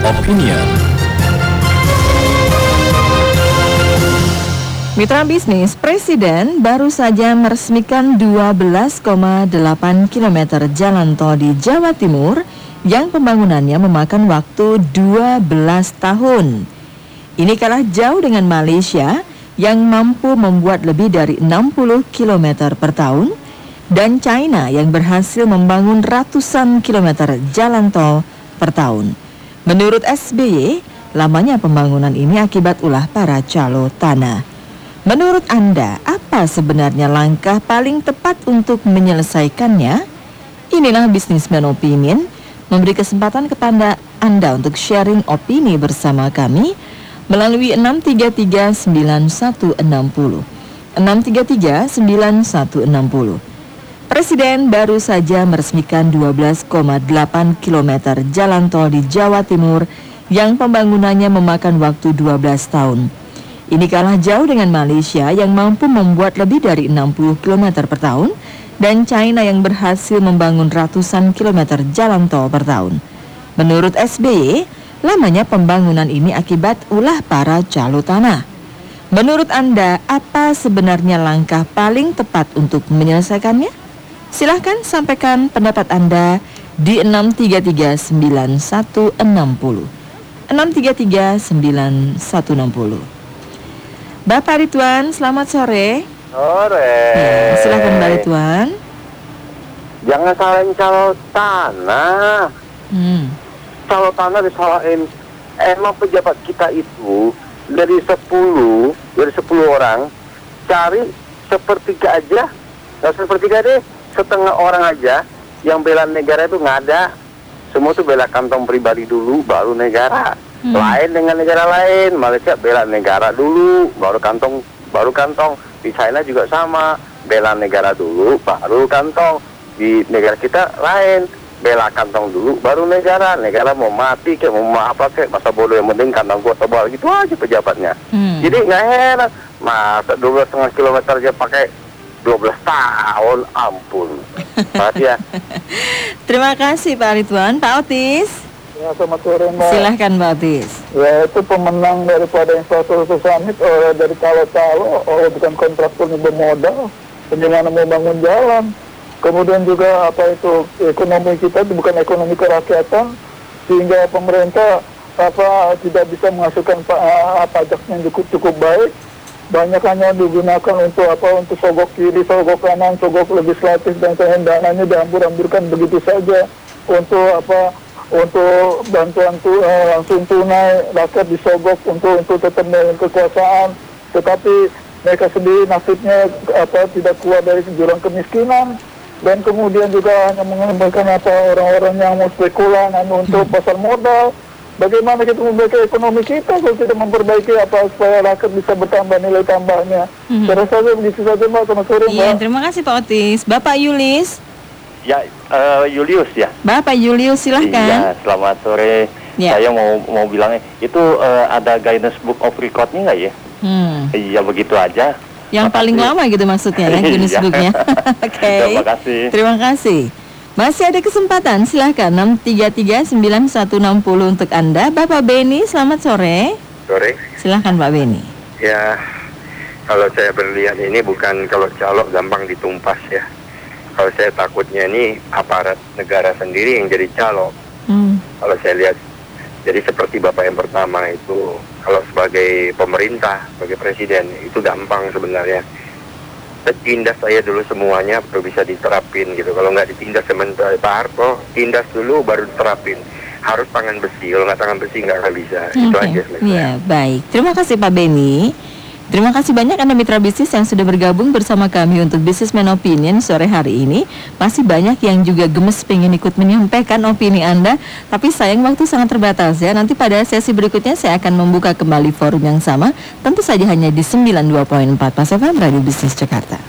Opinion. Mitra bisnis, Presiden baru saja meresmikan 12,8 km jalan tol di Jawa Timur yang pembangunannya memakan waktu 12 tahun. Ini kalah jauh dengan Malaysia yang mampu membuat lebih dari 60 km per tahun dan China yang berhasil membangun ratusan kilometer jalan tol per tahun. Menurut SBY, lamanya pembangunan ini akibat ulah para calo tanah. Menurut Anda, apa sebenarnya langkah paling tepat untuk menyelesaikannya? Inilah Businessman Opinion, memberi kesempatan kepada Anda untuk sharing opini bersama kami melalui 6339160. 6339160. Presiden baru saja meresmikan 12,8 km jalan tol di Jawa Timur yang pembangunannya memakan waktu 12 tahun. Ini kalah jauh dengan Malaysia yang mampu membuat lebih dari 60 km per tahun dan China yang berhasil membangun ratusan kilometer jalan tol per tahun. Menurut SBY, lamanya pembangunan ini akibat ulah para calo tanah. Menurut Anda, apa sebenarnya langkah paling tepat untuk menyelesaikannya? Silahkan sampaikan pendapat Anda di 6339160. 6339160. Bapak Ridwan, selamat sore. Sore. Ya, silahkan Mbak Ridwan. Jangan salahin calo tanah. Hmm. Calo tanah disalahin. Emang pejabat kita itu dari 10, dari 10 orang, cari sepertiga aja. Nggak sepertiga deh, setengah orang aja yang bela negara itu nggak ada. Semua tuh bela kantong pribadi dulu, baru negara. Hmm. Lain dengan negara lain, Malaysia bela negara dulu, baru kantong, baru kantong. Di China juga sama, bela negara dulu, baru kantong. Di negara kita lain, bela kantong dulu, baru negara. Negara mau mati kayak mau apa kayak masa bodoh yang penting kantong gua tebal gitu aja pejabatnya. Hmm. Jadi nggak heran, masa dua setengah kilometer aja pakai 12 tahun, ampun. Makasih ya. Terima kasih Pak Ridwan. Pak Otis, Ya, selamat sore Mbak. silahkan Mbak Otis. Ya, itu pemenang daripada infrastruktur summit oleh dari calo-calo, oleh bukan kontraktor yang bermodal, bagaimana membangun jalan. Kemudian juga apa itu ekonomi kita itu bukan ekonomi kerakyatan, sehingga pemerintah apa tidak bisa menghasilkan pa- ah, pajak yang cukup cukup baik. Banyak hanya digunakan untuk apa untuk sogok kiri, sogok kanan, sogok legislatif dan kemudian dananya diambur-amburkan begitu saja. Untuk apa untuk bantuan tu, eh, langsung tunai rakyat disogok untuk untuk tetap kekuasaan. Tetapi mereka sendiri nasibnya apa tidak keluar dari jurang kemiskinan. Dan kemudian juga hanya mengembangkan apa orang-orang yang mau spekulan untuk pasar modal bagaimana kita memperbaiki ekonomi kita kalau tidak memperbaiki apa supaya rakyat bisa bertambah nilai tambahnya saya rasa begitu saja mbak selamat sore Iya, mbak terima kasih Pak Otis. Bapak Yulis, Ya, eh, Julius ya. Bapak Julius Iya, silahkan. selamat sore. Ya. Saya mau mau bilangnya itu eh, ada Guinness Book of Recordnya nggak ya? Hmm. Iya begitu aja. Yang paling Makasih. lama gitu maksudnya ya, Guinness Iya. Book-nya. Oke. Terima kasih. Terima kasih. Masih ada kesempatan, silahkan 6339160 untuk Anda. Bapak Beni, selamat sore. Sore. Silahkan Pak Beni. Ya, kalau saya berlihat ini bukan kalau calok gampang ditumpas ya. Kalau saya takutnya ini aparat negara sendiri yang jadi calok. Hmm. Kalau saya lihat, jadi seperti bapak yang pertama itu, kalau sebagai pemerintah, sebagai presiden itu gampang sebenarnya. Tindas saya dulu semuanya baru bisa diterapin gitu. Kalau nggak ditindas sementara Pak Harto, tindas dulu baru diterapin. Harus tangan besi, kalau nggak tangan besi nggak akan bisa. Itu Oke. aja selesai. Iya, baik. Terima kasih Pak Beni. Terima kasih banyak Anda mitra bisnis yang sudah bergabung bersama kami untuk Businessman Opinion sore hari ini. Masih banyak yang juga gemes pengen ikut menyampaikan opini Anda, tapi sayang waktu sangat terbatas ya. Nanti pada sesi berikutnya saya akan membuka kembali forum yang sama, tentu saja hanya di 92.4 Pas FM Radio Bisnis Jakarta.